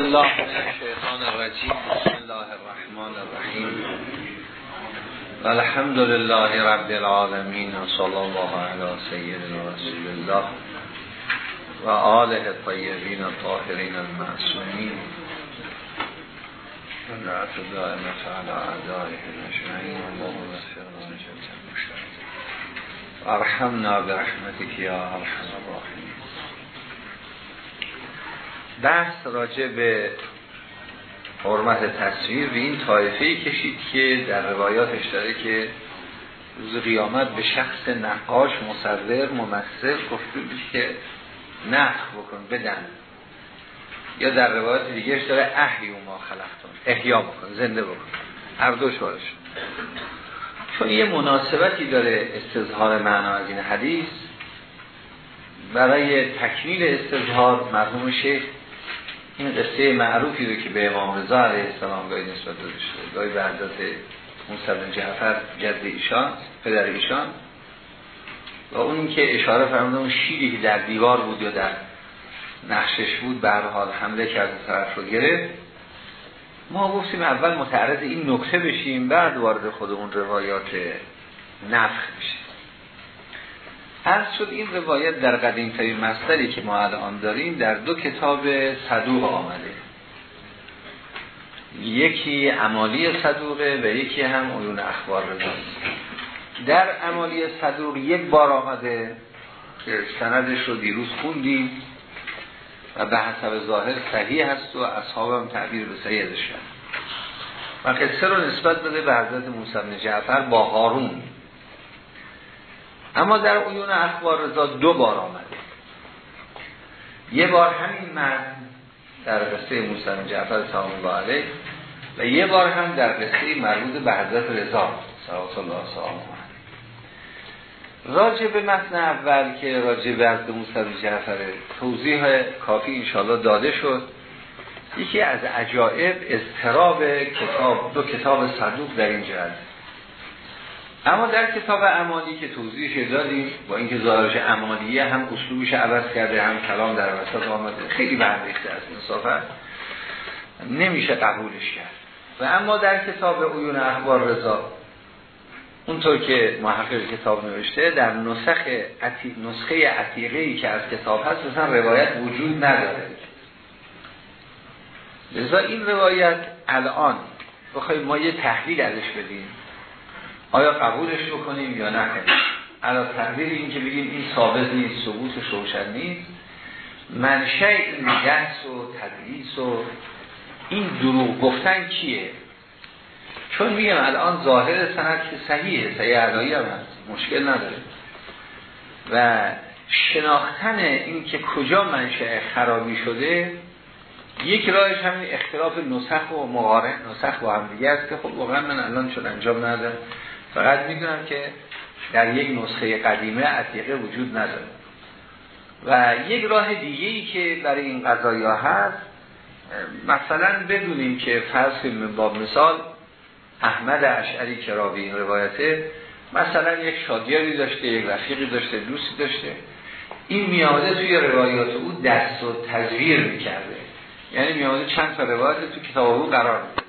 الله الشیطان الرجیم. بسم الله الرحمن الرحیم. الحمد لله رب العالمین و صلی الله علی سیدنا رسول الله و آله الطیبین الطاهرین المعصومین. و نعت دائمة على اعدائه المجمعین اللهم اغفر لنا جميعا. المشتركين ارحمنا یا ارحم الراحمین. بحث راجع به حرمت تصویر به این طایفه کشید که در روایاتش داره که روز قیامت به شخص نقاش مصور ممثل گفته که نخ بکن بدن. یا در روایات دیگرش داره احی و ما خلقتون احیا بکن زنده بکن. هر دوش بارش چون یه مناسبتی داره استظهار معنا از این حدیث برای تکمیل استظهار مرحوم شیخ این قصه معروفی رو که به امام رضا علیه السلام گاهی نسبت داده شده گاهی به حضرت موسی جعفر جد ایشان پدر ایشان. و اون که اشاره فرموده اون شیری که در دیوار بود یا در نقشش بود به حال حمله کرد طرف رو گرفت. ما گفتیم اول متعرض این نکته بشیم بعد وارد خود اون روایات نفخ بشیم. هر شد این روایت در قدیم ترین مصدری که ما الان داریم در دو کتاب صدوق آمده. یکی عمالی صدوقه و یکی هم عیون اخبار رضاست در عمالی صدوق یک بار آمده که سندش رو دیروز خوندیم و به حسب ظاهر صحیح هست و اصحابم تعبیر به صحیح ازش و قصه رو نسبت داده به حضرت موسی بن جعفر با هارون. اما در عیون اخبار رضا دو بار آمده. یه بار همین مرد در قصه موسی جعفر سلام الله علیه و یه بار هم در قصه مربوط به حضرت رضا صلوات الله سلام راجع به متن اول که راجع به حضرت موسی جعفر توضیح کافی انشاءالله داده شد یکی از عجائب اضطراب کتاب دو کتاب صدوق در این جهت. اما در کتاب امالی که توضیحش دادیم با اینکه ظاهرش امالیه هم اسلوبش عوض کرده هم کلام در وسط آمده. خیلی برمیخته از انصافا نمیشه قبولش کرد. و اما در کتاب عیون اخبار رضا اونطور که محقق کتاب نوشته در نسخه عتی... نسخه عتیقه که از کتاب هست مثلا روایت وجود نداره. لذا این روایت الان بخوایم ما یه تحلیل ازش بدیم. آیا قبولش بکنیم یا نه؟ علا تقدیر این که بگیم این ثابت نیست ثبوت روشن نیست. منشه این جنس و تدریس و این دروغ گفتن کیه؟ چون میگم الان ظاهر سند که صحیحه صحیح علایی هم هست مشکل نداره. و شناختن این که کجا منشه خرابی شده یک راهش همین اختلاف نسخ و مقارن نسخ با هم دیگه است که خب واقعا من الان چون انجام ندارم فقط می‌دونم که در یک نسخه قدیمه عتیقه وجود نداره. و یک راه دیگه ای که برای این قضایی هست مثلا بدونیم که فرض با مثال احمد اشعری که راوی این روایته مثلا یک شادیاری داشته یک رفیقی داشته دوستی داشته. این میاده توی روایات او دست و تزویر می‌کرده. یعنی میاده چند تا روایت تو کتاب او قرار میده.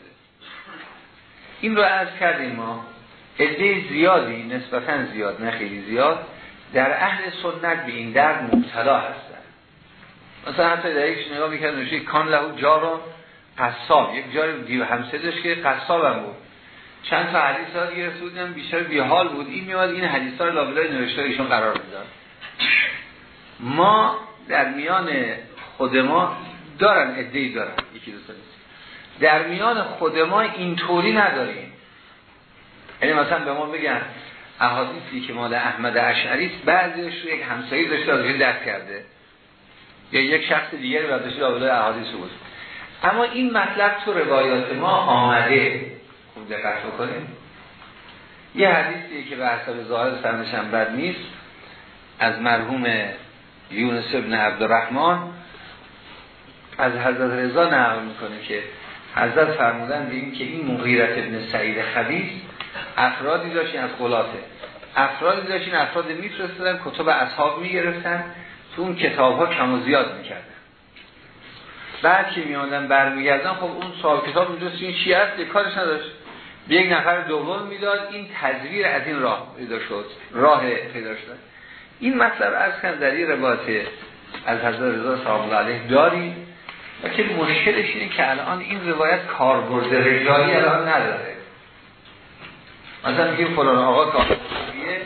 این رو از کردیم ما. عده زیادی نسبتا زیاد نه خیلی زیاد در اهل سنت به این درد مبتلا هستن. مثلا حتی در یک نگاه می‌کرد نوشته کان لهو جارون قصاب. یک جار دیو همسه داشت که هم بود. چند تا حدیث ها دیگه بودن بیشتر بیحال بود. این میاد این حدیث ها رو لابلای نوشته ایشون قرار می‌داد. ما در میان خود ما دارن ادهی دارن. یکی در میان خود ما اینطوری نداریم. یعنی مثلا به ما بگن احادیثی که مال احمد اشعری است بعضیش رو یک همسایه داشته از دست کرده. یا یک شخص دیگری بعد داشته داخل احادیث بود اما این مطلب تو روایات ما آمده. خوب دقت بکنیم. یه حدیثی که به حساب ظاهر سرنش هم بد نیست. از مرحوم یونس ابن عبدالرحمن. از حضرت رضا نقل می‌کنه که حضرت فرمودن به که این مغیرت ابن سعید خبیث افرادی داشتین از خلاصه. افرادی داشتین افراد میفرستدن کتب اصحاب می‌گرفتن تو اون کتاب ها کم و زیاد می‌کردن. بعد که میامدن برمیگردن خب اون صاحب کتاب اونجا این چی هست؟ کارش نداشت. به یک نفر دوم می‌داد این تدویر از این راه پیدا شد راه پیدا شد. این مطلب از کن در این روایت از حضرت رضا صاحب علیه داریم و که مشکلش اینه که الان این روایت کاربرد رجالی الان نداره. مثلا میگیم فلان آقا کاربردیه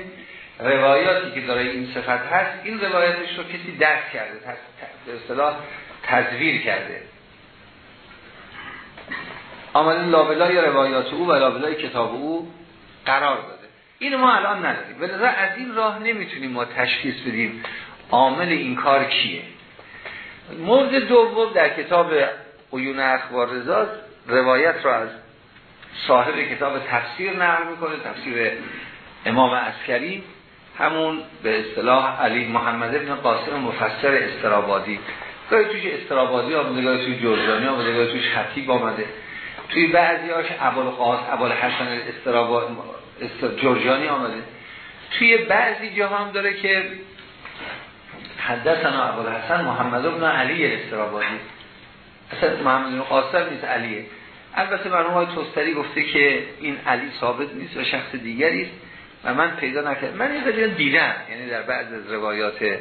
روایاتی که داره این صفت هست این روایتش رو کسی درک کرده به اصطلاح تزویر کرده. آمده لابلای روایات او و لابلای کتاب او قرار داده. این ما الان نداریم. به از این راه نمی‌تونیم ما تشخیص بدیم عامل این کار کیه. مورد دوم در کتاب عیون اخبار رضا روایت را از صاحب کتاب تفسیر نقل می‌کنه تفسیر امام عسکری. همون به اصطلاح علی محمد ابن قاسم مفسر استرابادی. گاهی توش استرابادی آمده گاهی توش جرجانی آمده گاهی توش خطیب آمده. توی بعضی هاش عبال قاس عبال حسن استرابادی جرجانی آمده. توی بعضی جا هم داره که حدثنا عبال حسن محمد ابن علی استرابادی. اصلا محمد ابن قاسم نیست علیه. البته مرحوم های توستری گفته که این علی ثابت نیست و شخص دیگری است و من پیدا نکردم من این دیدم یعنی در بعض از روایات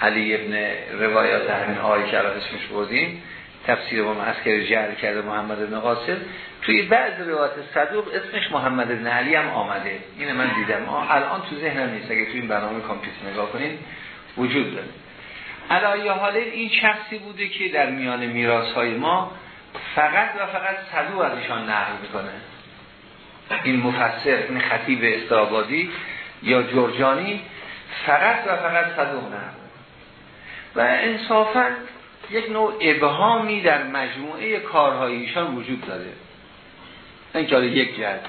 علی ابن روایات همین آقای که اسمش بردیم تفسیر ما مسکر جعل کرده محمد ابن قاسم. توی بعض روایات صدوق اسمش محمد ابن علی هم آمده. این من دیدم. الان تو ذهنم نیست. اگه توی این برنامه کامپیوتر نگاه کنین وجود داره. علایه حاله این شخصی بوده که در میان میراث های ما فقط و فقط صدوق از ایشان نقل می‌کنه. این مفسر این خطیب استرابادی یا جرجانی فقط و فقط صدوق نقل. و انصافا یک نوع ابهامی در مجموعه کارهای ایشان وجود داره. این که یک جهت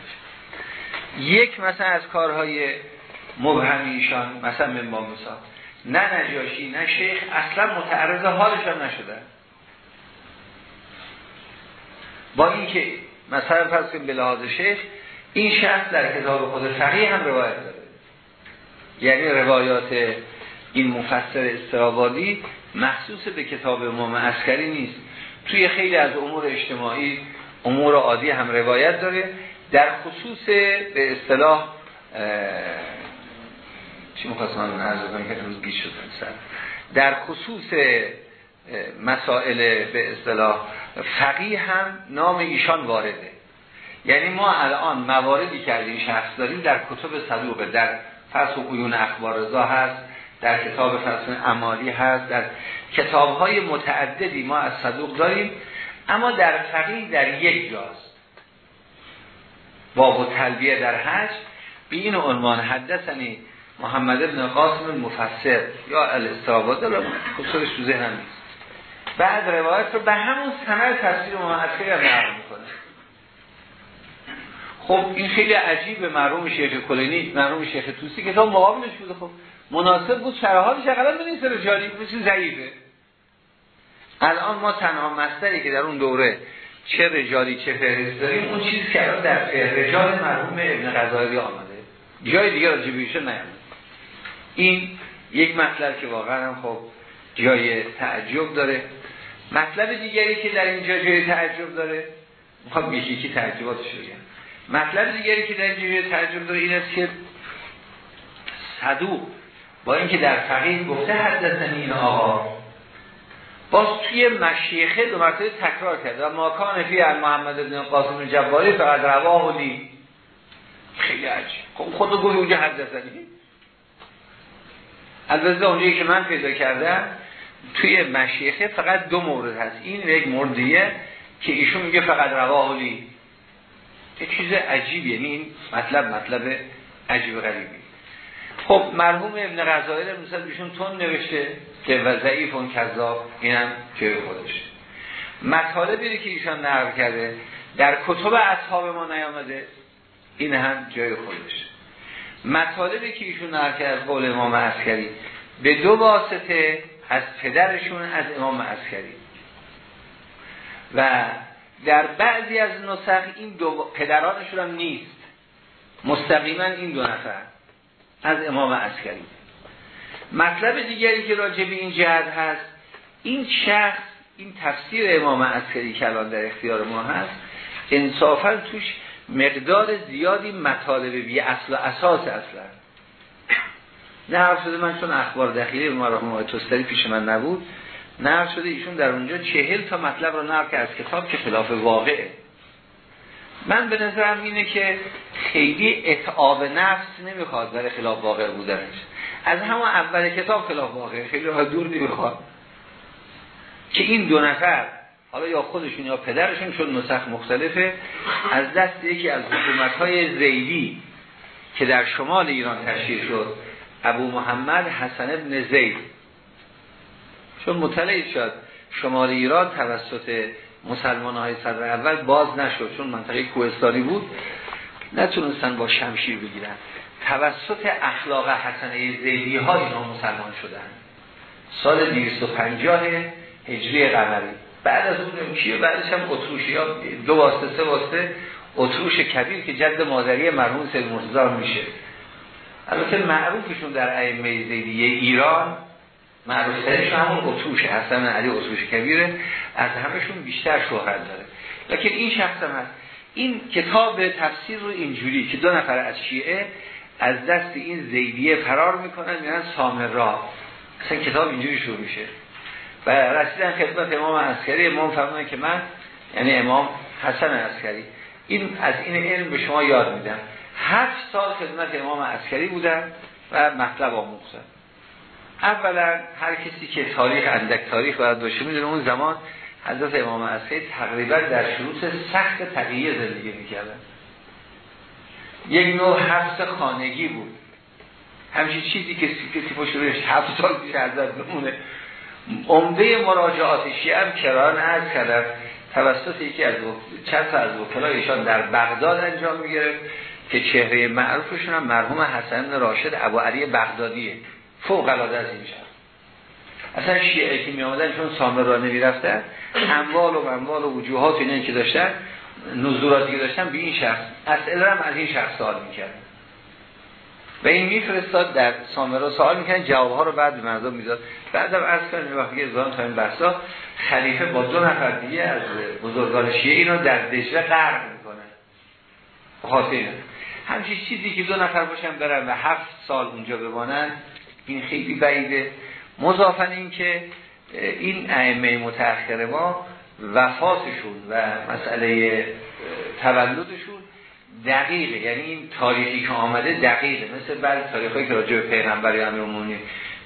یک مثلا از کارهای مبهمی ایشان مثلا من با مثال نه نجاشی نه شیخ اصلا متعرض حالشان نشده. با اینکه مثلا فرض کنیم به لحاظ شیخ این شخص در کتاب خود فقیه هم روایت داره. یعنی روایات این مفسر استرابادی مخصوص به کتاب امام عسکری نیست. توی خیلی از امور اجتماعی امور عادی هم روایت داره. در خصوص به اصطلاح چی مخواستم عرض کنم که امروز گیش شد در خصوص مسائل به اصطلاح فقیه هم نام ایشان وارده. یعنی ما الان مواردی که از این شخص داریم در کتب صدوقه در فصل قیون اخبار رضا هست در کتاب فصل امالی هست در کتاب های متعددی ما از صدوق داریم اما در فقیه در یک جاست. باب و تلبیه در حج به این عنوان حدثنی محمد ابن قاسم مفسر یا الاستراباد خصوصش تو ذهنم نیست. بعد روایت رو به همون سند تفسیر محمد هم نقل می‌کنه. خب این خیلی عجیب مرحوم شیخ کلینی مرحوم شیخ توسی که تا مقابلش بوده خب مناسب بود. شرحالش اقلا بنیست رجالی مثل ضعیفه. الان ما تنها مستری که در اون دوره چه رجالی چه فهرست داریم اون چیزی که در رجال مرحوم ابن غزالی آمده. جای دیگه راجع بیشه نیامده این یک مطلب که واقعا خب جای تعجب داره. مطلب دیگری که در اینجا جای تعجب داره می‌خوام یکی که تعجباتش بگم. مطلب دیگری که در اینجا جای تعجب داره این است که صدوق با اینکه در فقیه گفته حدثنی این آقا. باز توی مشیخه دو مرتبه تکرار کرد و ماکان فی محمد بن قاسم جباری فقط رواه لی خیلی عجیب. خب خود گوی اونجا حدثنی. البته اونجایی که من پیدا کردم توی مشیخه فقط دو مورد هست. این یک موردیه که ایشون میگه فقط رواه لی یه چیز عجیبیه. یعنی این مطلب مطلب عجیب غریبی خب مرحوم ابن غزایر مثلا بیشون تون نوشته که و ضعیف اون کذاب اینم جای خودش مطالبی که ایشان نقل کرده در کتب اصحاب ما نیامده این هم جای خودش مطالبی که ایشون نقل کرده از قول امام عسکری به دو واسطه از پدرشون از امام عسکری. و در بعضی از نسخ این دو پدرانشون هم نیست. مستقیما این دو نفر از امام عسکری. مطلب دیگری که راجع به این جهت هست این شخص این تفسیر امام عسکری که الان در اختیار ما هست. انصافا توش مقدار زیادی مطالب بی اصل و اساس اصلا نه شده من چون اخبار دخیلی به مرحوم توستری پیش من نبود. نه شده ایشون در اونجا چهل تا مطلب رو نقل که از کتاب که خلاف واقعه. من به نظرم اینه که خیلی اتعاب نفس نمی‌خواد برای خلاف واقع بودنش. از همون اول کتاب خلاف واقع خیلی راه دور نمی‌خواد. که این دو نفر حالا یا خودشون یا پدرشون چون نسخ مختلفه از دست یکی از حکومت های زیدی که در شمال ایران تشکیل شد ابو محمد حسن ابن زید. چون مطلع شد شمال ایران توسط مسلمان های صدر اول باز نشد چون منطقه کوهستانی بود. نتونستن با شمشیر بگیرن. توسط اخلاق حسنه زیدی ها اینا مسلمان شدن. سال 250 هجری قمری. بعد از اون کیه؟ بعدش هم اتروشی ها. دو واسطه سه واسطه. اتروش کبیر که جد مادری مرحوم سید مرتضی میشه. البته معروفشون در ائمه زیدیه ایران معروف ترشون همون اتروش حسن علی اتروش کبیره از همشون بیشتر شهرت داره. لکن این شخص هم هست. این کتاب تفسیر رو اینجوری که دو نفر از شیعه از دست این زیدیه فرار می‌کنن میرن سامرا اصلا کتاب اینجوری شروع میشه. و رسیدن خدمت امام عسکری امام فرمونه که من یعنی امام حسن عسکری. این از این علم به شما یاد میدم. هفت سال خدمت امام عسکری بودن و مطلب آموختن. اولا هر کسی که تاریخ اندک تاریخ برای داشته می‌دونه اون زمان حضرت امام عسکری تقریبا در شروط سخت تقییه زندگی می‌کردن. یک نوع حفظ خانگی بود. همچین چیزی که کسی پشت روش هفت سال پیش حضرت بمونه. عمده مراجعات شیعه هم کران از کردن توسط یکی از چند تا از وکلایشان در بغداد انجام می‌گرفت. که چهره معروفشون هم مرحوم حسن راشد ابو علی بغدادیه. فوق العاده از این شخص اصلا شیعه که می آمدن چون سامر را نمی رفتن اموال و اموال و وجوهات اینه که داشتن نزولاتی که داشتن به این شخص اسئله هم از این شخص سوال می‌کرد. و این میفرستاد در سامرا سوال می‌کنن جوابها رو بعد به مردم می‌داد. بعدم از کنیم وقتی ازان تا این بحثا خلیفه با دو نفر دیگه از بزرگان شیعه اینو در دجله غرق می‌کنه. خاطر همچین چیزی که دو نفر باشن برن و هفت سال اونجا بمانن این خیلی بعیده. مضافن این که این ائمه متأخر ما وفاتشون و مسئله تولدشون دقیقه. یعنی این تاریخی که آمده دقیقه. مثل بعضی تاریخی که راجع به پیغمبر امیرالمومنین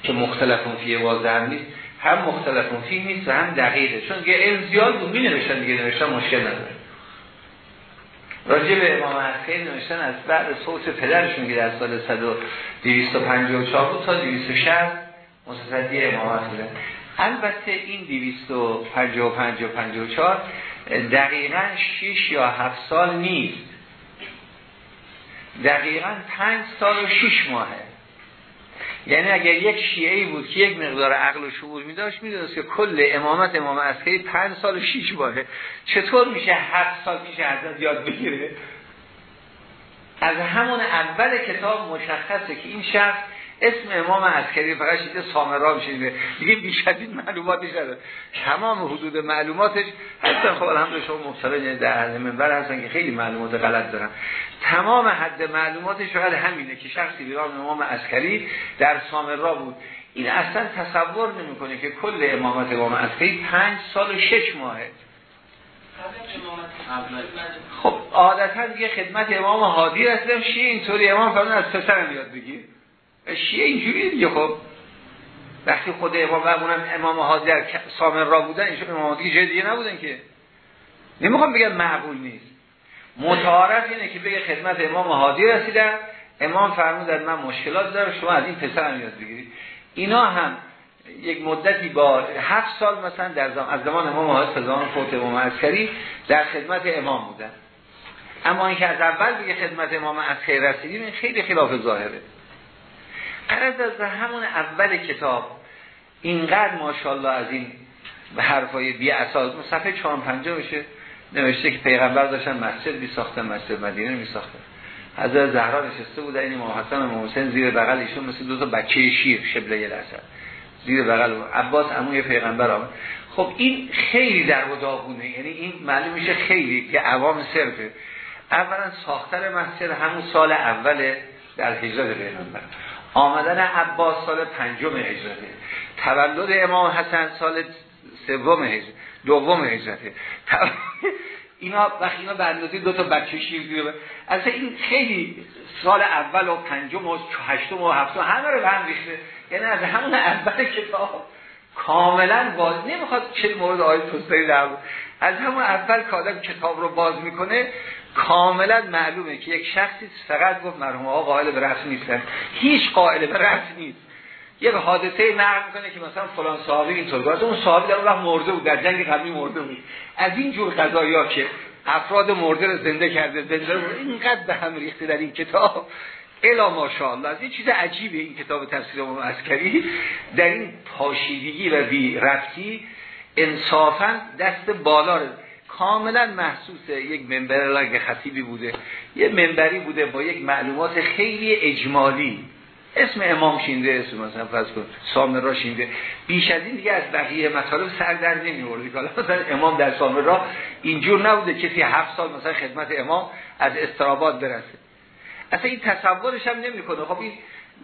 که مختلفون فیه واضح نیست هم مختلفون فیه نیست و هم دقیقه. چون که علم زیاد بود می نوشتن دیگه نوشتن مشکل نداره. راجع به امام عسکری نوشتن از بعد صوت پدرشون که در سال 254 بود تا 260 متصدی امامت بوده البته این 255 و 54 دقیقا 6 یا 7 سال نیست. دقیقا 5 سال و 6 ماهه. یعنی اگر یک شیعه بود که یک مقدار عقل و شعور می داشت می که کل امامت امام عسکری پنج سال و شیش باشه چطور میشه هفت سال پیش حضرت یاد بگیره؟ از همون اول کتاب مشخصه که این شخص اسم امام عسکری فقط شده سامرا میشه. دیگه بیشترین معلوماتش داره تمام حدود معلوماتش هستن خب الحمد شما مبتلا در اهل منبر هستن که خیلی معلومات غلط دارن. تمام حد معلوماتش فقط همینه که شخصی به امام عسکری در سامرا بود. این اصلا تصور نمی‌کنه که کل امامت امام عسکری پنج سال و شش ماهه. خب عادتا دیگه خدمت امام حادی رسیدم شیعه اینطوری. امام فرمان از پسرم یاد بگیر. شیعه اینجوری دیگه خب. وقتی خود امام اونم امام حاضر سامن را بودن ایشون امام جای دیگه نبودن که. نمی‌خوام بگم معقول نیست. متعارف اینه که بگه خدمت امام حادی رسیدن امام فرمودن من مشکلات دارم شما از این پسرم یاد بگیرید. اینا هم یک مدتی با هفت سال مثلا در زمان از زمان امام حادی زمان فوت امام عسکری در خدمت امام بودن. اما اینکه از اول بگه خدمت امام عسکری رسیدیم این خیلی خلاف ظاهره. قرض از همون اول کتاب اینقدر ماشاءالله از این حرفای بی اساس صفحه 450 بشه نوشته که پیغمبر داشتن مسجد بی ساختن مسجد مدینه می ساختن حضرت زهرا نشسته بود این امام حسن و حسین زیر بغل ایشون مثل دو تا بچه شیر شبله الاسد زیر بغل عباس عموی پیغمبر آمد. خب این خیلی در و داغونه. یعنی این معلوم میشه خیلی که عوام صرفه. اولا ساختن مسجد همون سال اوله در هجرت پیغمبر. آمدن عباس سال پنجم هجرته. تولد امام حسن سال سوم هجرت. دوم هجرته اینا وقتی اینا به دو تا بچه شیر اصلا این خیلی سال اول و پنجم و هشتم و هفتم همه رو هم ریخته. یعنی از همون اول کتاب کاملا باز نمی‌خواد چه مورد آیه توسعه در از همون اول که آدم کتاب رو باز می‌کنه کاملا معلومه که یک شخصی فقط گفت مرحوم آقا قائل به رفت نیستن. هیچ قائل به رفت نیست. یک حادثه نقل می‌کنه که مثلا فلان صحابی اینطور گفت اون صحابی در اون وقت مرده بود در جنگ قبلی مرده بود. از این جور قضایا که افراد مرده رو زنده کرده زنده رو اینقدر به هم ریخته در این کتاب. الا ماشاءالله. از این چیز عجیبه این کتاب تفسیر امام عسکری. در این پاشیدگی و بی رفتی انصافا دست بالا رو کاملا محسوس یک منبر که خطیبی بوده. یه منبری بوده با یک معلومات خیلی اجمالی. اسم امام شینده اسم مثلا فرض کن سامرا شینده. بیش از این دیگه از بقیه مطالب سر در نمیوردی حالا مثلا امام در سامرا اینجور نبوده کسی هفت سال مثلا خدمت امام از استراباد برسه. اصلا این تصورش هم نمی‌کنه. خب این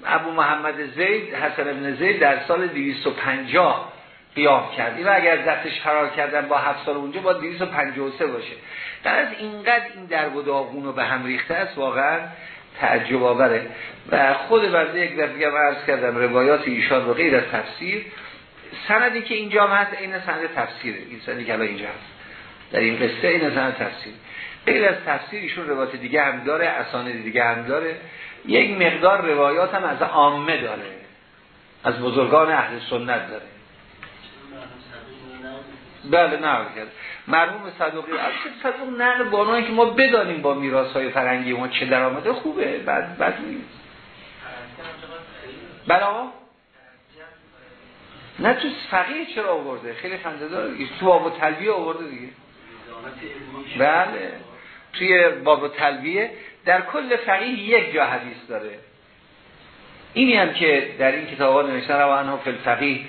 ابو محمد زید حسن ابن زید در سال 250 قیام کرد. و اگر دستش فرار کردن با هفت سال اونجا با 253 باشه. در از اینقدر این در و داغون رو به هم ریخته است واقعا تعجب آوره و خود برده یک دفعه عرض کردم روایات ایشان و غیر از تفسیر. سندی که اینجا هست این سند تفسیره. این سندی که الان اینجا هست. در این قصه این سند تفسیر. غیر از تفسیر ایشون روایات دیگه هم داره اسانید دیگه هم داره. یک مقدار روایات هم از عامه داره. از بزرگان اهل سنت داره. بله نقل کرد مرحوم صدوقی از صدوق نقل بانایی که ما بدانیم با میراث های فرنگی ما چه درآمده خوبه بعد بعد نیست. بله نه تو فقیه چرا آورده؟ خیلی خنده داره تو باب و تلویه آورده دیگه. بله. توی باب و تلویه در کل فقیه یک جا حدیث داره. اینی هم که در این کتاب ها نوشتن رو الفقیه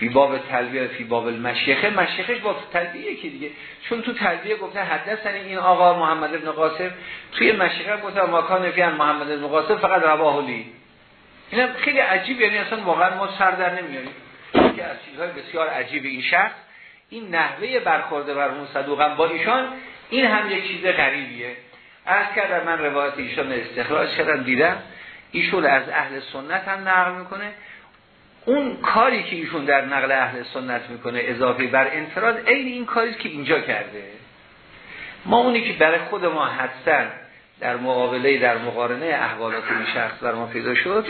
فی باب تلبیه فی باب المشیخه. مشیخش با تلبیه که دیگه. چون تو تلبیه گفته حدثن این آقا محمد ابن قاسم. توی مشیخه گفته ماکان فی محمد ابن قاسم فقط رواه لی. این خیلی عجیب یعنی اصلا واقعا ما سر در نمیاریم. که از چیزهای بسیار عجیب این شخص. این نحوه برخورده بر اون صدوقم با ایشان این هم یک چیز غریبیه. از کردم من روایت ایشان استخراج کردم دیدم. ایشون از اهل سنت هم نقل می‌کنه. اون کاری که ایشون در نقل اهل سنت می‌کنه اضافه بر انفراد عین این کاری که اینجا کرده. ما اونی که برای خود ما هستن در مقابله در مقارنه احوالات این شخص بر ما پیدا شد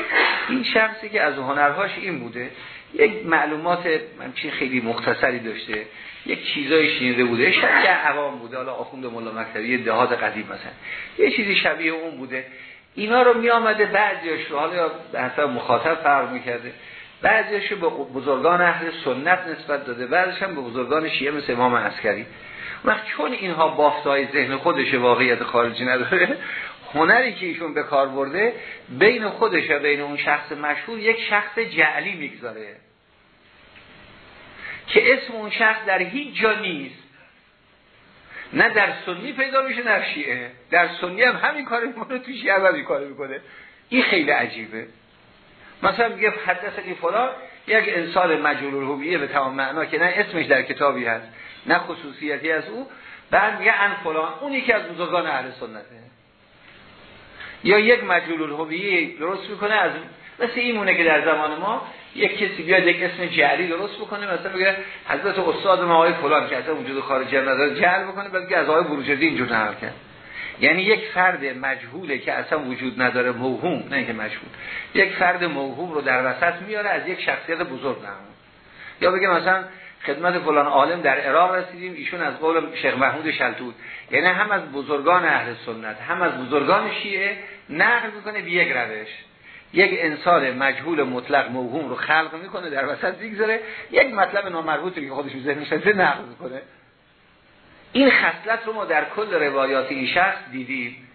این شخصی که از هنرهاش این بوده یک معلومات چی خیلی مختصری داشته یک چیزای شنیده بوده شاید عوام بوده حالا آخوند مولا مکتبی دهات قدیم مثلا. یه چیزی شبیه اون بوده. اینا رو می آمده بعضیش رو حالا حسب مخاطب فرق می‌کرده. بعضیش به بزرگان اهل سنت نسبت داده بعضیش هم به بزرگان شیعه مثل امام عسکری. وقت چون اینها بافتای ذهن خودش واقعیت خارجی نداره هنری که ایشون به کار برده بین خودش و بین اون شخص مشهور یک شخص جعلی می‌گذاره. که اسم اون شخص در هیچ جا نیست. نه در سنی پیدا میشه نه شیعه. در سنی هم همین کار می‌کنه تو شیعه کار می‌کنه. این خیلی عجیبه. مثلا میگه حدثنی فلان یک انسان مجهول الهویه به تمام معنا که نه اسمش در کتابی هست نه خصوصیتی از او بعد میگه ان فلان. اونی که از بزرگان اهل سنته. یا یک مجهول الهویه درست می‌کنه از مثل این مونه که در زمان ما یک کسی بیاد یک اسم جعلی درست بکنه مثلا بگه حضرت استاد ما آقای فلان که اصلا وجود خارجی نداره جعل بکنه بعد از آقای بروجردی اینجور نقل کرد. یعنی یک فرد مجهوله که اصلا وجود نداره موهوم نه که مجهول. یک فرد موهوم رو در وسط میاره از یک شخصیت بزرگ نمون. یا بگه مثلا خدمت فلان عالم در عراق رسیدیم ایشون از قول شیخ محمود شلتود یعنی هم از بزرگان اهل سنت هم از بزرگان شیعه نقل می‌کنه به یک روش. یک انسان مجهول مطلق موهوم رو خلق می‌کنه در وسط می‌گذاره. یک مطلب نامربوطی که خودش ذهنش نقل می‌کنه. این خصلت رو ما در کل روایات این شخص دیدیم.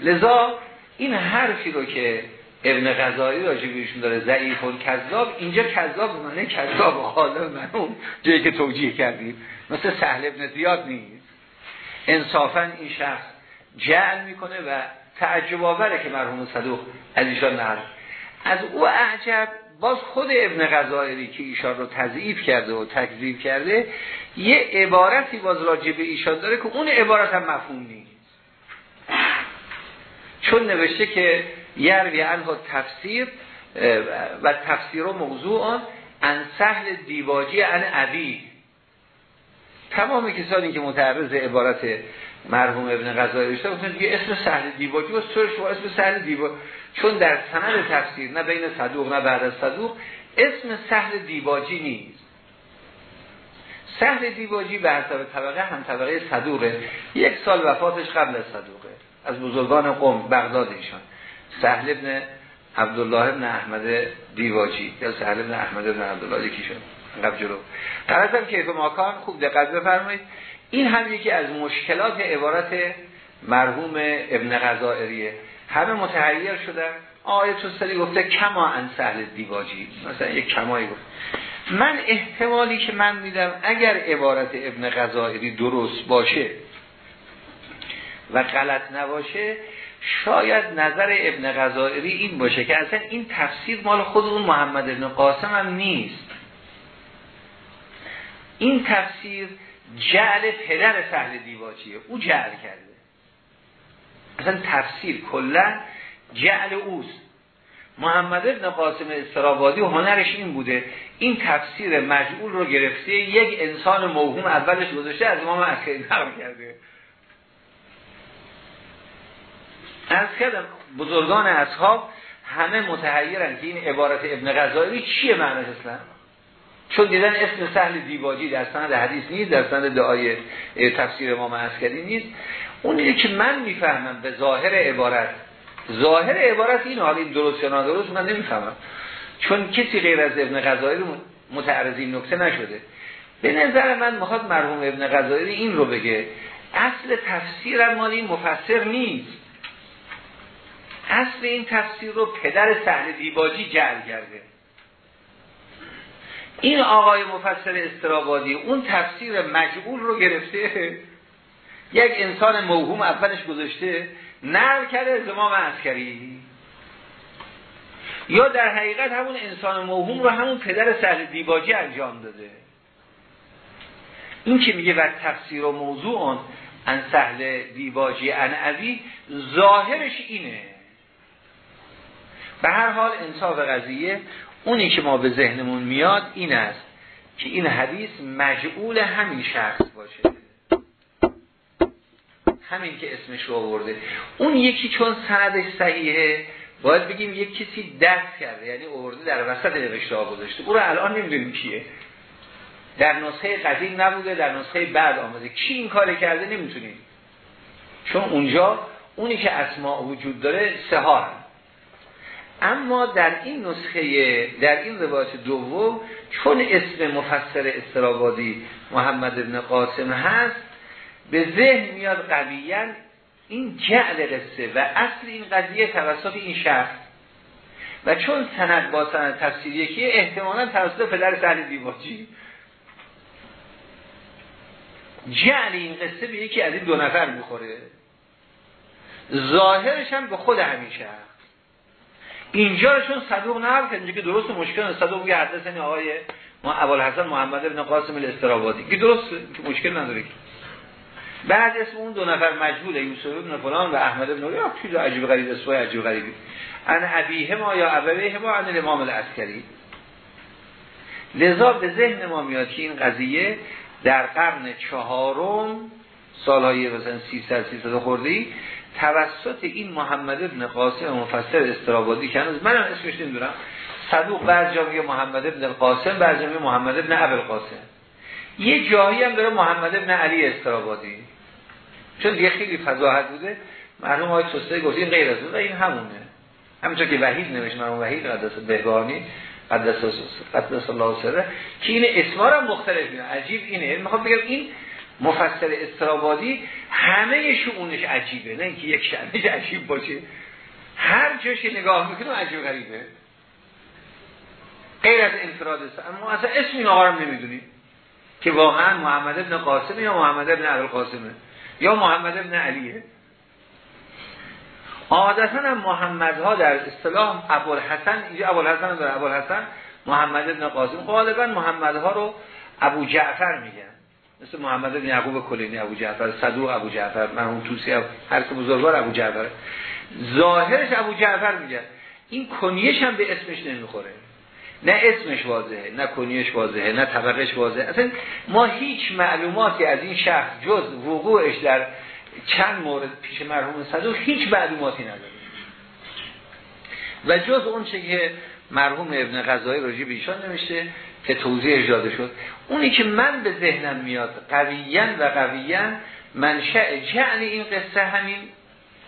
لذا این حرفی رو که ابن غزایی راجع ایشون داره ضعیف و کذاب اینجا کذاب معنی کذاب حالا من اون جایی که توجیه کردیم. مثل سهل ابن زیاد نیست. انصافا این شخص جعل می‌کنه و تعجب آوره که مرحوم صدوق از ایشان نهر. از او اعجب باز خود ابن غزایری که ایشان رو تضعیف کرده و تکذیب کرده یه عبارتی باز راجع به ایشان داره که اون عبارت هم مفهوم نیست. چون نوشته که یروی عنه تفسیر و تفسیر و موضوع آن ان سهل دیواجی ان عبی تمام کسانی که متعرض عبارت مرحوم ابن غزالی داشته گفتن دیگه اسم سهل دیواجی و سرش اسم سهل دیواجی چون در سند تفسیر نه بین صدوق نه بعد از صدوق اسم سهل دیواجی نیست. سهل دیواجی به حساب طبقه هم طبقه صدوقه. یک سال وفاتش قبل از صدوقه از بزرگان قوم بغداد ایشان. سهل ابن عبدالله ابن احمد دیواجی یا سهل ابن احمد ابن عبدالله شد قبل جلو. قرارتم کیف ماکان خوب دقت بفرمایید. این هم یکی از مشکلات عبارت مرحوم ابن غزائریه. همه متحیر شدن. آیت سری گفته کما ان سهل دیواجی مثلا یک کمایی گفت. من احتمالی که من میدم اگر عبارت ابن غزائری درست باشه و غلط نباشه شاید نظر ابن غزائری این باشه که اصلا این تفسیر مال خود اون محمد ابن قاسم هم نیست. این تفسیر جعل پدر سهل دیواچیه او جعل کرده. اصلا تفسیر کلا جعل اوست. محمد ابن قاسم استرابادی و هنرش این بوده این تفسیر مجعول رو گرفته یک انسان موهوم اولش گذاشته از امام عسکری نقل کرده. از کردم بزرگان اصحاب همه متحیرن که این عبارت ابن غزالی چیه معنی اصلا چون دیدن اسم سهل دیواجی در سند حدیث نیست در سند دعای تفسیر امام عسکری نیست. اونی که من می‌فهمم به ظاهر عبارت ظاهر عبارت این حالی درست یا نادرست من نمی‌فهمم. چون کسی غیر از ابن غزالی متعرض این نکته نشده. به نظر من می‌خواد مرحوم ابن غزالی این رو بگه. اصل تفسیر مال این مفسر نیست. اصل این تفسیر رو پدر سهل دیباجی جعل کرده. این آقای مفسر استرابادی اون تفسیر مجبور رو گرفته. یک انسان موهوم اولش گذاشته نرم کرده از عسکری. یا در حقیقت همون انسان موهوم رو همون پدر سهل دیباجی انجام داده. این که میگه و تفسیر و موضوع ان سهل دیباجی ان ظاهرش اینه. به هر حال انصاف قضیه اونی که ما به ذهنمون میاد این است که این حدیث مجعول همین شخص باشه. همین که اسمش رو آورده. اون یکی چون سندش صحیحه باید بگیم یک کسی دست کرده یعنی آورده در وسط نوشته ها گذاشته. او رو الان نمی‌دونیم کیه. در نسخه قدیم نبوده در نسخه بعد آمده. کی این کار کرده نمی‌تونیم. چون اونجا اونی که اسماء وجود داره سه اما در این نسخه در این روایت دوم چون اسم مفسر استرابادی محمد ابن قاسم هست به ذهن میاد قویا این جعل قصه و اصل این قضیه توسط این شخص. و چون سند با سند تفسیر یکی احتمالا توسط پدر سهل دیواجی جعل این قصه به یکی از این دو نفر می‌خوره. ظاهرش هم به خود همین شخص. اینجا چون صدوق نقل اینجا که درست مشکل صدوق میگه حدثنی آقای ابوالحسن محمد ابن قاسم الاسترابادی که درست که مشکل نداره بعد اسم اون دو نفر مجبوله یوسف ابن فلان و احمد ابن یا چیز عجیب غریب اسمای عجیب غریبی. ان ابیه ما یا ابویه ما ان امام العسکری. لذا به ذهن ما میاد که این قضیه در قرن چهارم سالهای مثلا 300 300 خوردی توسط این محمد ابن قاسم مفسر استرابادی که هنوز منم اسمش نمی‌دونم صدوق بعض محمد ابن قاسم بعض محمد ابن ابل قاسم یه جایی هم داره محمد ابن علی استرابادی. چون یه خیلی فضاحت بوده مرحوم های توسته گفت این غیر از اون این همونه. همینطور که وحید نوشت مرحوم وحید قدس بهبانی قدس قدس الله سره که این اسما هم مختلف بینه عجیب اینه. می‌خوام بگم این مفسر استرابادی همه شؤونش عجیبه نه اینکه یک شأنش عجیب باشه. هر جاش نگاه می‌کنه عجیب غریبه. غیر از انفراد اما اصلا اسم این آقا رو نمی‌دونیم که واقعا محمد ابن قاسم یا محمد ابن قاسمه یا محمد ابن علیه؟ عادتا هم محمد ها در اصطلاح ابوالحسن اینجا ابوالحسن داره ابوالحسن محمد ابن قاسم. غالبا محمد ها رو ابو جعفر میگن. مثل محمد ابن یعقوب کلینی ابو جعفر صدوق ابو جعفر مرحوم توسی هر که بزرگوار ابو جعفر ظاهرش ابو جعفر میگن این کنیش هم به اسمش نمی‌خوره. نه اسمش واضحه نه کنیش واضحه نه طبقش واضحه. اصلا ما هیچ معلوماتی از این شخص جز وقوعش در چند مورد پیش مرحوم صدوق هیچ معلوماتی نداره. و جز اون چه که مرحوم ابن غذایی راجی به ایشان نمیشه که توضیح داده شد. اونی که من به ذهنم میاد قویین و قویین منشأ جعل این قصه همین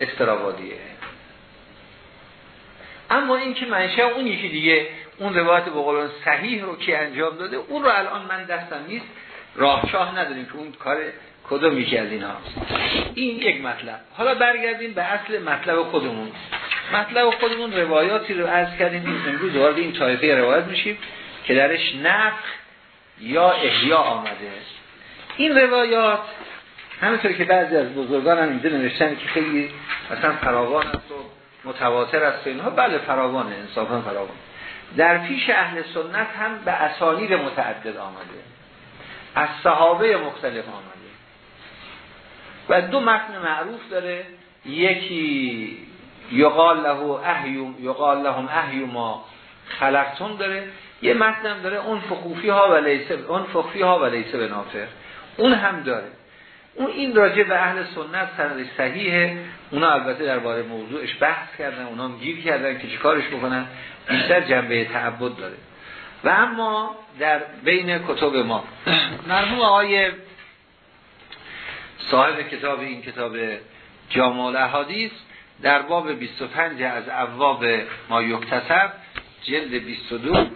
استرابادیه. اما این که منشأ اون یکی دیگه اون روایت به صحیح رو که انجام داده اون رو الان من دستم نیست راهشاه نداریم که اون کار کدوم یکی از اینا این یک مطلب. حالا برگردیم به اصل مطلب خودمون. مطلب خودمون روایاتی رو عرض کردیم امروز وارد این طایفه روایت میشیم که درش نفخ یا احیا آمده. این روایات همینطور که بعضی از بزرگان هم اینجا نوشتن که خیلی مثلا فراوان است و متواتر است و اینها. بله فراوانه انصافا فراوان. در پیش اهل سنت هم به اسانید متعدد آمده. از صحابه مختلف آمده. و دو متن معروف داره. یکی یقال له احیوم یقال لهم احیو ما خلقتون داره. یه متن داره اون فخوفی ها و لیسه اون فخفی ها و لیسه به نافر اون هم داره. اون این راجع به اهل سنت سندش صحیحه. اونا البته در باره موضوعش بحث کردن اونا هم گیر کردن که چیکارش بکنن. بیشتر جنبه تعبد داره. و اما در بین کتب ما مرحوم آقای صاحب کتاب این کتاب جامال احادیث در باب 25 از ابواب ما یکتسب جلد 22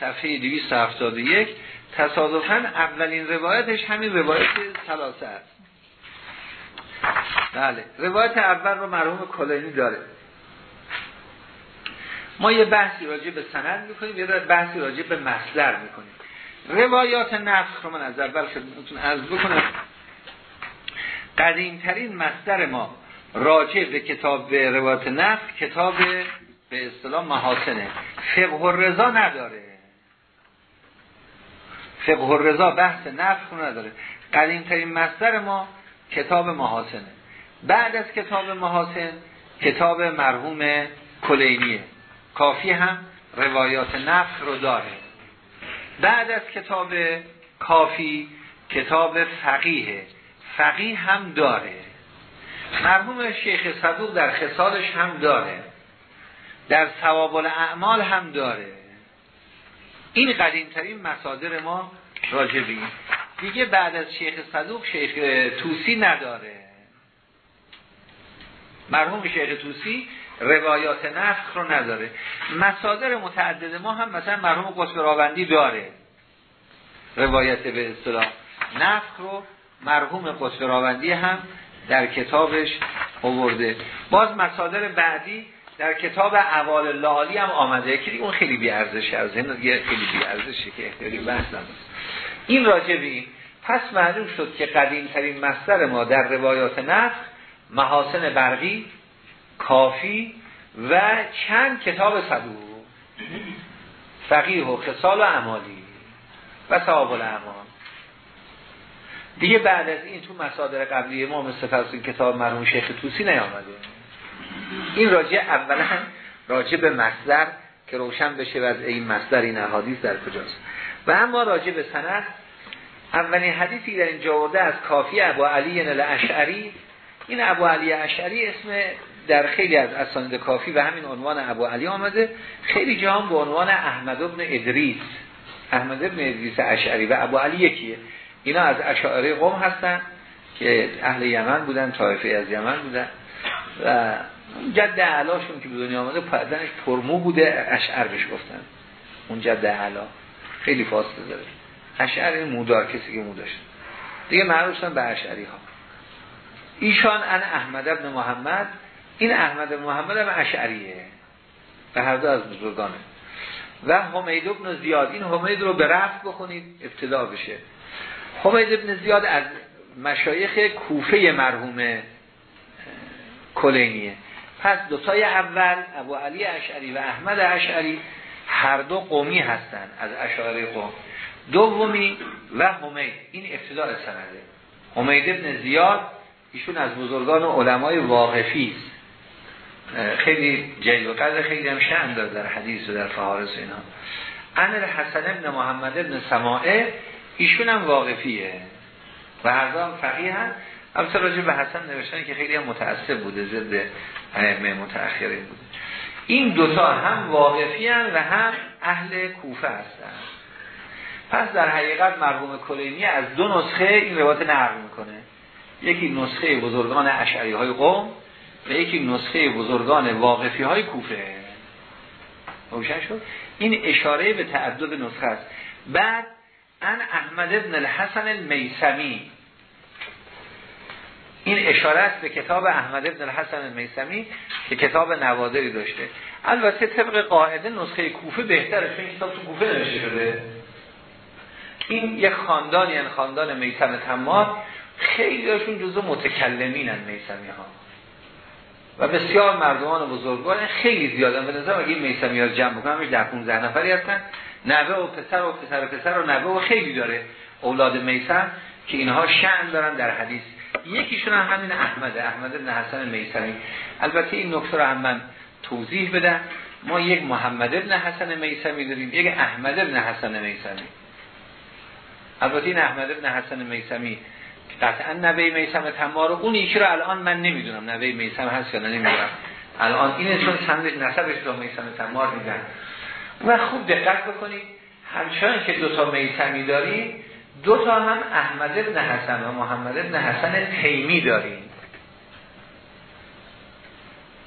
صفحه 271 تصادفاً اولین روایتش همین روایت ثلاثه است. بله روایت اول رو مرحوم کلینی داره. ما یه بحثی راجع به سند می‌کنیم یه بحثی راجع به مصدر می‌کنیم. روایات نفس رو من از اول خدمتتون عرض بکنم. قدیمترین مصدر ما راجع به کتاب به روایت نفس کتاب به اصطلاح محاسنه. فقه الرضا نداره. فقه الرضا بحث رو نداره. قدیمترین مصدر ما کتاب محاسنه. بعد از کتاب محاسن کتاب مرحوم کلینیه. کافی هم روایات نفس رو داره. بعد از کتاب کافی کتاب فقیه. فقیه هم داره. مرحوم شیخ صدوق در خصالش هم داره. در ثواب الاعمال هم داره. این قدیمترین مصادر ما راجبی دیگه بعد از شیخ صدوق شیخ توسی نداره. مرحوم شیخ توسی روایات نسخ رو نداره. مصادر متعدد ما هم مثلا مرحوم قصبراوندی داره. روایت به اصطلاح نسخ رو مرحوم قصبراوندی هم در کتابش آورده. باز مصادر بعدی در کتاب اول لالی هم آمده. که اون خیلی بیارزش از خیلی بیارزشه که خیلی بحث این راجع به این پس معلوم شد که قدیم ترین مصدر ما در روایات نفس محاسن برقی کافی و چند کتاب صدور. فقیه و خصال و عمالی و ثواب الاعمال. دیگه بعد از این تو مصادر قبلی ما مثل فرض کتاب مرحوم شیخ توسی نیامده. این راجع اولا راجع به مصدر که روشن بشه از این مصدر این احادیث در کجاست. و اما راجع به سند اولین حدیثی در اینجا آورده از کافی ابو علی اشعری این ابو علی اشعری اسم در خیلی از اسانید کافی و همین عنوان ابو علی آمده. خیلی جا هم به عنوان احمد ابن ادریس. احمد ابن ادریس اشعری و ابو علی یکیه. اینا از اشعری قوم هستن که اهل یمن بودن طایفه از یمن بودن. و جد علاشون که به دنیا آمده پدنش پرمو بوده اشعر بهش گفتن. اون جد علا خیلی فاصله داره. اشعر مودار کسی که مو داشت دیگه معروف به اشعری ها ایشان ان احمد ابن محمد این احمد محمد هم اشعریه. به هر دو از بزرگانه. و حمید ابن زیاد. این حمید رو به رفت بخونید ابتدا بشه. حمید ابن زیاد از مشایخ کوفه مرحوم کلینیه. پس دوتای اول ابو علی اشعری و احمد اشعری هر دو قومی هستند از اشعاری قوم. دومی و حمید. این ابتداء سنده. حمید ابن زیاد ایشون از بزرگان و علمای واقفی است. خیلی جلو قدر خیلی هم شأن داره در حدیث و در فهارس اینا. ان حسن ابن محمد ابن سماعه ایشون هم واقفیه. و هر دو هم فقیه هم راجع به حسن نوشتن که خیلی هم متعصب بوده ضد ائمه متأخرین. بوده این دوتا هم واقفی هم و هم اهل کوفه هستن. پس در حقیقت مرحوم کلینی از دو نسخه این روایت نقل می‌کنه. یکی نسخه بزرگان اشعری های قوم و یکی نسخه بزرگان واقفی های کوفه. روشن شد؟ این اشاره به تعدد نسخه است. بعد ان احمد ابن الحسن المیسمی. این اشاره است به کتاب احمد ابن الحسن المیسمی که کتاب نوادری داشته. البته طبق قاعده نسخه کوفه بهتره چون کتاب تو کوفه نوشته شده. این یک خاندانی یعنی خاندان میسم خیلی هاشون جزو متکلمین هن میسمی ها و بسیار مردمان بزرگوار خیلی زیادن. به نظر اگه میسمی ها جمع بکنم در 15 نفری هستن. نوه و پسر و پسر و پسر و نوه و خیلی داره اولاد میسم که اینها شعن دارن در حدیث. یکیشون هم همین احمد احمد بن حسن میسمی. البته این نکته رو هم من توضیح بدم. ما یک محمد ابن حسن میسمی داریم یک احمد ابن حسن میسمی. البته این احمد ابن حسن میسمی قطعا نوه میسم تمار اون یکی رو الان من نمی‌دونم نوه میسم هست یا نمی‌دونم. الان این چون سندش نسبش رو میسم تمار میدن. و خوب دقت بکنید همچنان که دوتا میسمی داریم دو تا هم احمد ابن حسن و محمد ابن حسن تیمی داریم.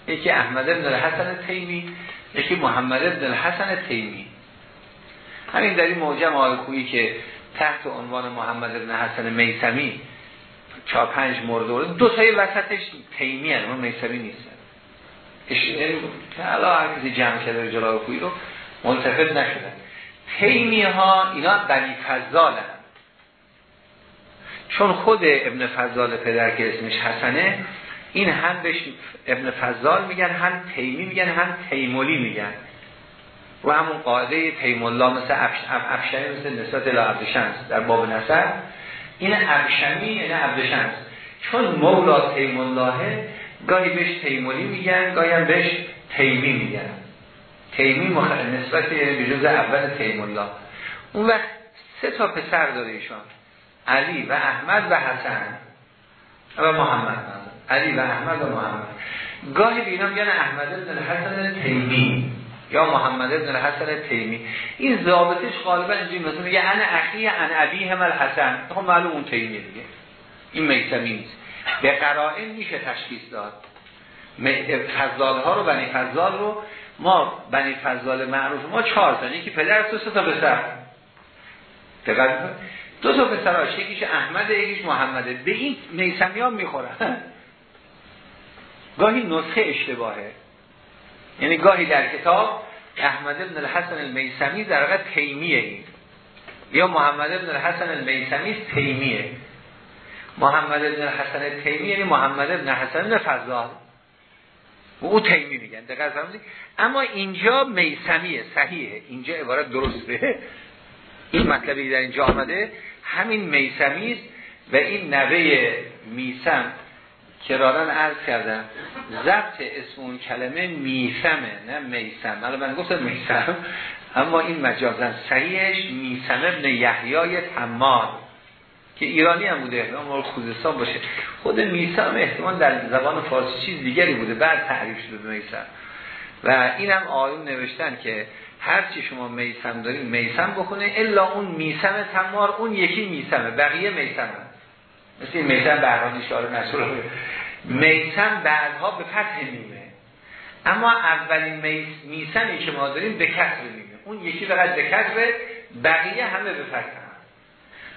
یکی احمد ابن حسن تیمی یکی محمد ابن حسن تیمی. همین در این موجم آلکویی که تحت عنوان محمد ابن حسن میسمی چهار پنج مورد دو تای وسطش تیمی هست میسمی نیستن که الان هر کسی جمع کرده جلال کوی رو ملتفت نشدن تیمی ها اینا بنی فضال هم. چون خود ابن فضال پدر که اسمش حسنه این هم بهش ابن فضال میگن هم تیمی میگن هم تیمولی میگن. و همون قاعده تیم الله مثل افشمی مثل نسبت عبدشمس در باب نصر. این افشمی یعنی عبدشمس چون مولا تیم الله گاهی بهش تیمولی میگن گاهی هم بهش تیمی میگن. تیمی مخ... نسبت به جز اول تیم الله اون وقت سه تا پسر داره ایشان. علی و احمد و حسن. و محمد. علی و احمد و محمد. گاهی به اینا میگن احمد بن حسن تیمی یا محمد بن حسن تیمی. این ضابطش غالبا اینجوری مثلا میگه انا اخی ان ابی هم الحسن. خب معلوم اون تیمی دیگه. این میسمی نیست. به قرائن میشه تشخیص داد. فضال ها رو بنی فضال رو. ما بنی فضال معروف ما چهار تا یکی پدر تو سه تا پسر. دقیق دو تا پسراش یکیش احمد یکیش محمده. به این میسمی ها می‌خورن. گاهی نسخه اشتباهه. یعنی گاهی در کتاب احمد ابن الحسن المیسمی در واقع تیمیه این. یا محمد ابن الحسن المیسمی تیمیه. محمد ابن الحسن تیمی یعنی محمد ابن حسن ابن فضال. و او تیمی میگن. اما اینجا میسمیه صحیحه. اینجا عبارت درسته. این مطلبی در اینجا آمده همین میسمی است و این نوه میسم کرارن عرض کردم. ضبط اسم اون کلمه میسمه نه میسم حالا من گفتم میسم اما این مجازن صحیحش میسم ابن یحیای تمار که ایرانی هم بوده. احتمال خوزستان باشه. خود میسم احتمال در زبان فارسی چیز دیگری بوده. بعد تعریف شده میسم و این هم آیون نوشتن که هر چی شما میسم دارین میسم بکنه الا اون میسم تمار اون یکی میسمه بقیه میسم مثل این میسم بهرانی شعار نصر میسم بعدها به فتح میمه اما اولین میسمی که ما داریم به کسر میمه اون یکی فقط به کسر بقیه همه به فتح هم.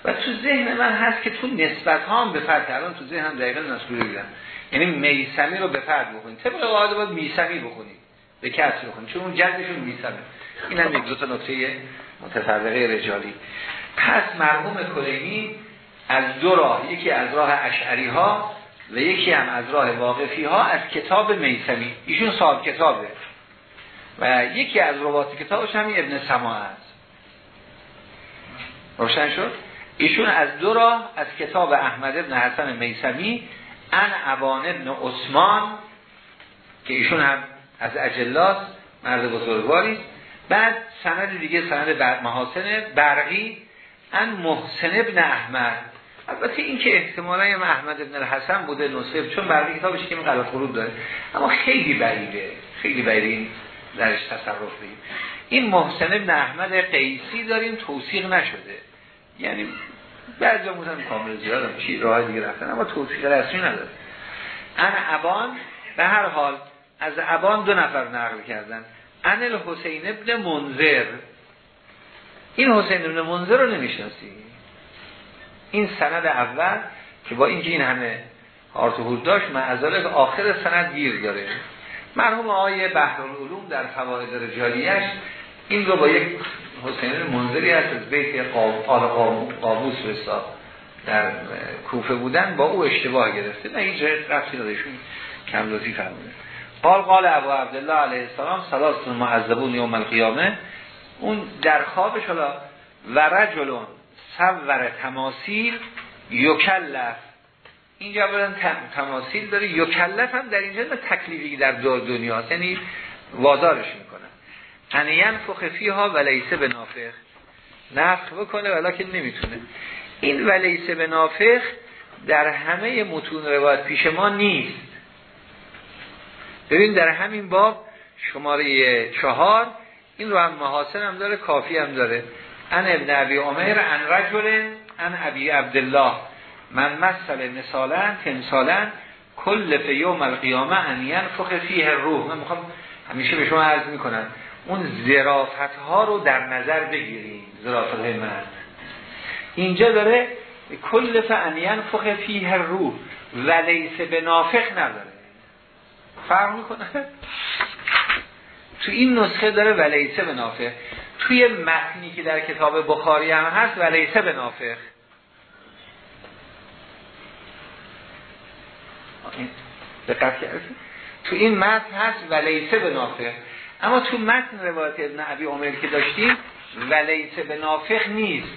و تو ذهن من هست که تو نسبت هم به فرد الان تو ذهن هم دقیقا نسبوری بیدم یعنی میسمی رو به فرد بخونید طبق قاعده باید میسمی بخونید به کسر بخونید چون اون جدشون میسمه این هم یک دو تا نکته متفرقه رجالی. پس مرحوم کلینی از دو راه یکی از راه اشعری ها و یکی هم از راه واقفی ها از کتاب میسمی ایشون صاحب کتابه. و یکی از روات کتابش همین ابن سما است. روشن شد؟ ایشون از دو راه از کتاب احمد ابن حسن میسمی ان عوان ابن عثمان که ایشون هم از اجلاس مرد بزرگواری بعد سند دیگه سند محاسن برقی ان محسن ابن احمد. البته این که احتمالا احمد ابن الحسن بوده نصف چون برقی کتابش که غلط خروب داره. اما خیلی بعیده خیلی بعیده این درش تصرف بگیم این محسن ابن احمد قیسی داریم توصیق نشده. یعنی بعضی هم بودن کامل زیاد چی راه دیگه رفتن اما توصیق رسمی نداره. ان ابان به هر حال از ابان دو نفر نقل کردن. ان الحسین ابن منذر. این حسین ابن منذر رو نمی‌شناسی؟ این سند اول که با اینکه این همه آرتوهود داشت معذالک آخر سند گیر داره. مرحوم آقای بحرالعلوم در فواید رجالیش این رو با یک حسین منظری هست از بیت قابوس رسا در کوفه بودن با او اشتباه گرفته نه هیچ رفتی دادشون کملوزی فرمونه قال قال ابو عبدالله علیه السلام سلاس معذبون یوم القیامه. اون در خوابش حالا و رجلون سور تماسیل یکلف. اینجا بودن تماسیل داره یکلف هم در اینجا تکلیفی در دنیا یعنی وادارش می‌کنن انین فخفی ها ولیسه به نافخ. نفخ بکنه ولیکن نمی‌تونه. این ولیسه به نافخ در همه متون روایت پیش ما نیست. ببین در همین باب شماره چهار این رو هم محاسن هم داره کافی هم داره. ان ابن عبی عمر ان رجل ان عبی عبدالله. من مثل مثالا تمثالا کل فی یوم القیامه ان ینفخ فیه روح من می‌خوام همیشه به شما عرض می‌کنم اون زرافت ها رو در نظر بگیریم زرافت های من اینجا داره کل فان ینفخ فیه روح ولیس به نافخ نداره. فرق می‌کنه؟ تو این نسخه داره ولیسه به نافخ توی متنی که در کتاب بخاری هم هست ولیسه به نافخ دقت کردید تو این متن هست ولیسه به نافخ اما تو متن روایت ابن عبی عمر که داشتیم ولیسه به نافخ نیست.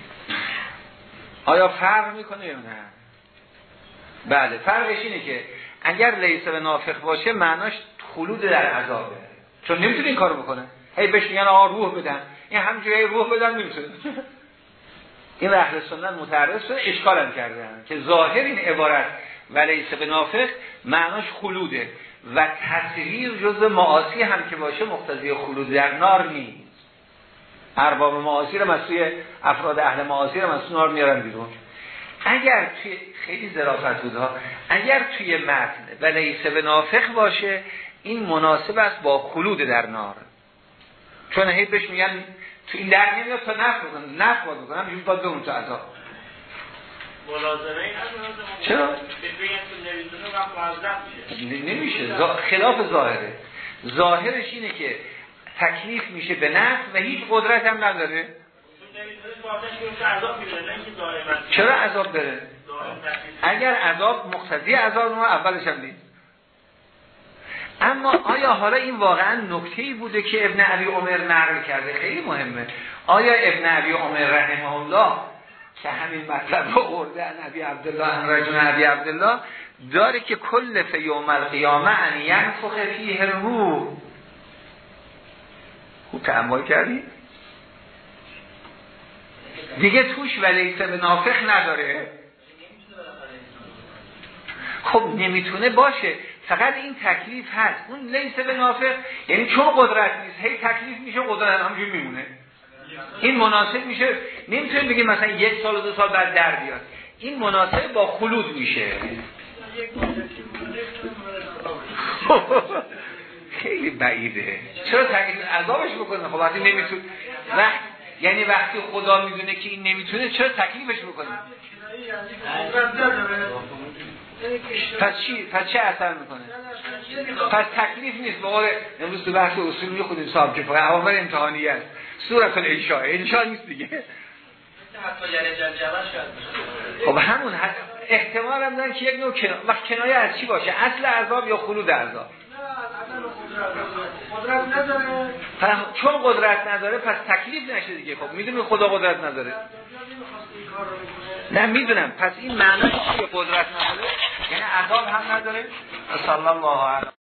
آیا فرق می‌کنه یا نه؟ بله فرقش اینه که اگر لیسه به نافخ باشه معناش خلود در عذابه چون نمی‌تونه این کارو بکنه. هی بهش میگن آقا روح بدن. این همجوری روح بدن نمی‌تونه. این اهل سنت متعرض شده اشکال هم کردن که ظاهر این عبارت ولیس به نافق معناش خلوده و تصویر جز معاصی هم که باشه مقتضی خلود در نار نیست. ارباب معاصی رو مسئوی افراد اهل معاصی رو مسئوی نار میارن بیرون. اگر توی خیلی ظرافت بودها اگر توی متن ولیس به نافق باشه این مناسب است با خلود در نار. چون هی بهش میگن تو این در نمیاد تا نفت بکنم نفت باید بکنم این باید بمون تو عذاب. چرا؟ نمیشه. خلاف ظاهره. ظاهرش اینه که تکلیف میشه به نفت و هیچ قدرت هم نداره. چرا عذاب بره؟ اگر عذاب مقتضی عذاب ما اولش هم نیست اما آیا حالا این واقعا نکته بوده که ابن عبی عمر نقل کرده خیلی مهمه آیا ابن عبی عمر رحمه الله که همین مطلب رو نبی عبدالله ان رجل نبی عبدالله داره که کل فی یوم القیامه ان ینفخ فیه روح خوب تعمال کردی؟ دیگه توش ولیسه به نافخ نداره. خب نمی‌تونه باشه. فقط این تکلیف هست. اون لیسه به نافق یعنی چون قدرت نیست هی تکلیف میشه قدرت همجور میمونه. این مناسب میشه. نمی‌تونیم بگیم مثلا یک سال و دو سال بعد در بیاد. این مناسب با خلود میشه. خیلی بعیده. چرا تکلیف عذابش بکنه. خب وقتی نمیتون یعنی وقتی خدا می‌دونه که این نمی‌تونه چرا تکلیفش بکنیم؟ پس چی؟ پس چه اثر می‌کنه؟ پس تکلیف نیست. به امروز تو بحث اصول می‌خونیم صاحب که فقط عوامل امتحانی است. صورت الانشاء انشاء نیست دیگه. خب همون احتمال هم دارن که یک نوع کنایه از چی باشه؟ اصل عذاب یا خلود عذاب قدرت نداره چون قدرت نداره پس تکلیف نشه دیگه. خب می‌دونی خدا قدرت نداره. نه می‌دونم. پس این معنی که قدرت نداره؟ یعنی عذاب هم نداره؟ صلی الله علیه